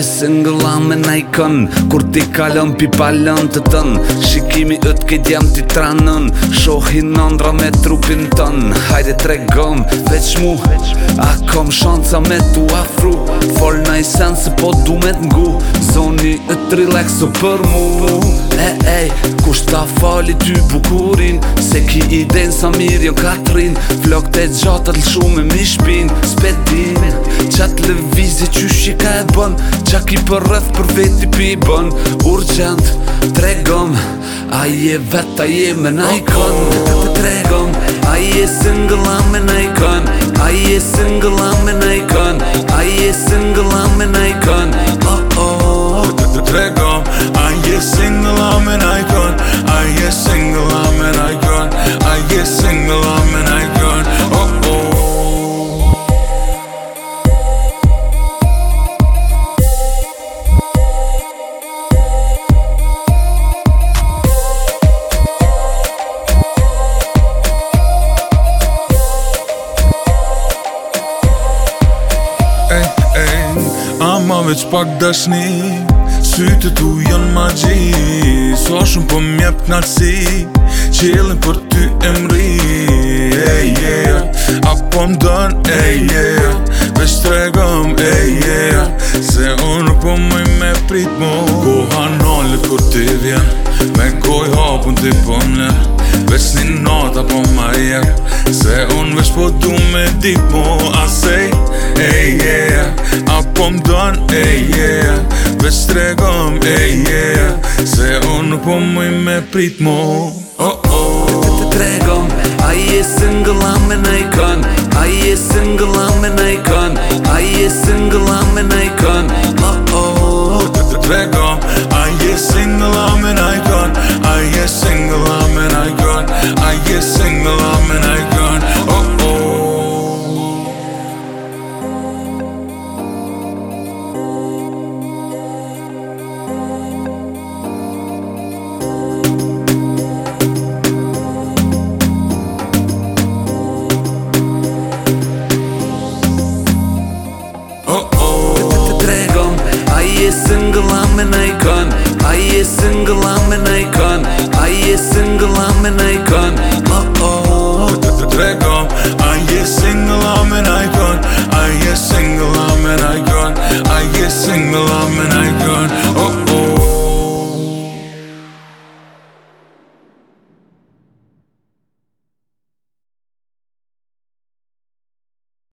jesë nga lamë në ikon Kur ti kalon pi palon të tën Shikimi ëtë këtë jam ti tranën Shohin nëndra me trupin tën Hajde të regëm veç mu A kom shonca me tu afru Fol në sen se po du me t'ngu Zoni ëtë relaxo për mu ej Kusht ta fali ty bukurin Se ki i den sa mirë jo katrin Flok të gjatë atë lëshu me mishpin Spetin Qat le vizi që shika e bën Qa ki për rëth për veti pi bën Urgent Tregom A je e vet a je e me najkon Dhe të të tregom A je e single a me najkon A e single a me najkon Ej, ej A ma veç pak dashni Syte tu janë ma gji So shumë po mjep për nalësi Qilin për ty e mri Ej, ej A po më dën Ej, ej veç të regëm Ej, ej Se unë po mëj me prit mu Koha nëllë kur t'i vjen Me koha hapun t'i pëmë po Veç një nata po më jep Se unë veç po du me dit mu A sej ban, ey yeah Vesh të regom, ey yeah Se unë nuk po me prit mo Oh oh Të të regom, a i e single ame në ikon A single ame në ikon A single ame në a single, I'm an icon. I a single, I'm an icon. I a single, I'm an icon. Oh oh, Dragon.